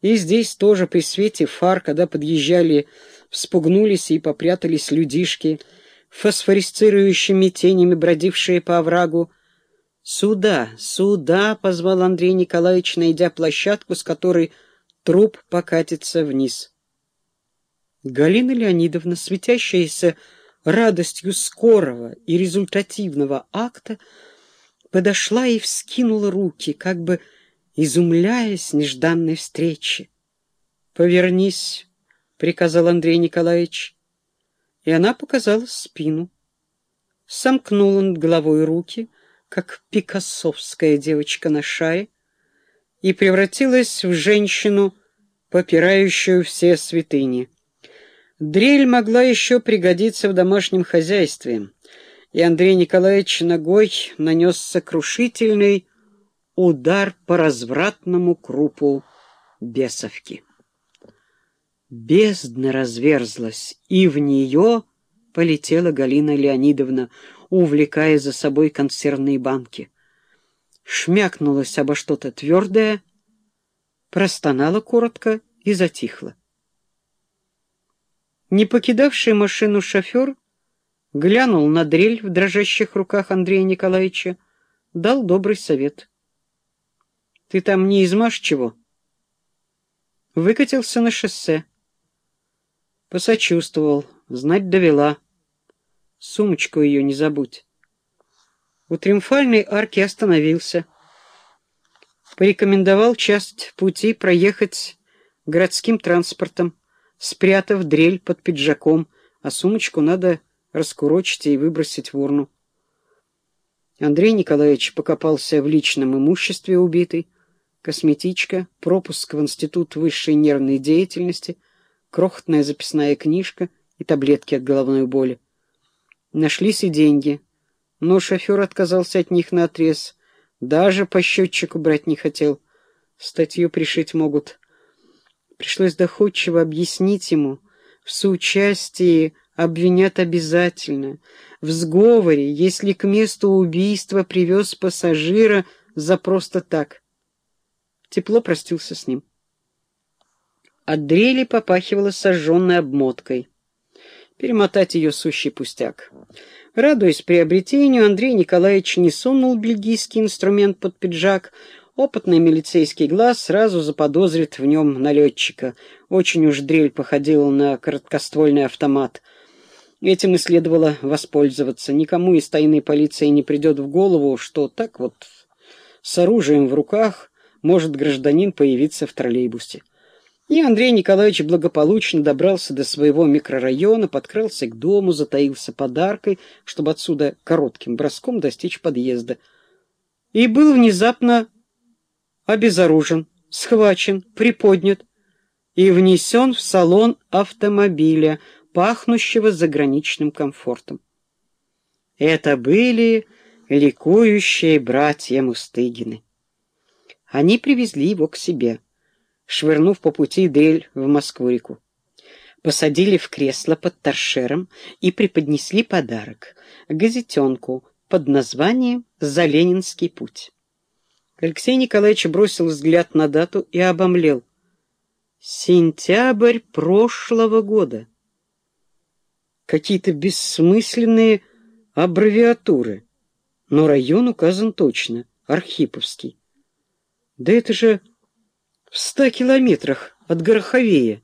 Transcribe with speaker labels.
Speaker 1: И здесь тоже при свете фар, когда подъезжали, вспугнулись и попрятались людишки, фосфорисцирующими тенями бродившие по оврагу. «Сюда, сюда!» — позвал Андрей Николаевич, найдя площадку, с которой труп покатится вниз. Галина Леонидовна, светящаяся радостью скорого и результативного акта, подошла и вскинула руки, как бы изумляясь нежданной встрече. «Повернись», — приказал Андрей Николаевич, и она показала спину. Сомкнула над головой руки, как пикассовская девочка на шаре, и превратилась в женщину, попирающую все святыни. Дрель могла еще пригодиться в домашнем хозяйстве, и Андрей Николаевич ногой нанес сокрушительный удар по развратному крупу бесовки. Бездна разверзлась, и в нее полетела Галина Леонидовна, увлекая за собой консервные банки. Шмякнулась обо что-то твердое, простонала коротко и затихла. Не покидавший машину шофер глянул на дрель в дрожащих руках Андрея Николаевича, дал добрый совет. «Ты там не измажь чего?» Выкатился на шоссе. Посочувствовал, знать довела. Сумочку ее не забудь. У триумфальной арки остановился. Порекомендовал часть пути проехать городским транспортом спрятав дрель под пиджаком, а сумочку надо раскурочить и выбросить в урну. Андрей Николаевич покопался в личном имуществе убитой, косметичка, пропуск в Институт высшей нервной деятельности, крохотная записная книжка и таблетки от головной боли. Нашлись и деньги, но шофер отказался от них наотрез, даже по счетчику брать не хотел. Статью пришить могут. Пришлось доходчиво объяснить ему. В соучастии обвинят обязательно. В сговоре, если к месту убийства привез пассажира за просто так. Тепло простился с ним. От дрели попахивало сожженной обмоткой. Перемотать ее сущий пустяк. Радуясь приобретению, Андрей Николаевич не сунул бельгийский инструмент под пиджак, Опытный милицейский глаз сразу заподозрит в нем налетчика. Очень уж дрель походила на короткоствольный автомат. Этим и следовало воспользоваться. Никому из тайной полиции не придет в голову, что так вот с оружием в руках может гражданин появиться в троллейбусе. И Андрей Николаевич благополучно добрался до своего микрорайона, подкрался к дому, затаился подаркой, чтобы отсюда коротким броском достичь подъезда. И был внезапно обезоружен, схвачен, приподнят и внесен в салон автомобиля, пахнущего заграничным комфортом. Это были ликующие братья Мустыгины. Они привезли его к себе, швырнув по пути Дель в Москву-реку. Посадили в кресло под торшером и преподнесли подарок — газетенку под названием «За Ленинский путь». Алексей Николаевич бросил взгляд на дату и обомлел. Сентябрь прошлого года. Какие-то бессмысленные аббревиатуры. Но район указан точно. Архиповский. Да это же в ста километрах от Гороховея.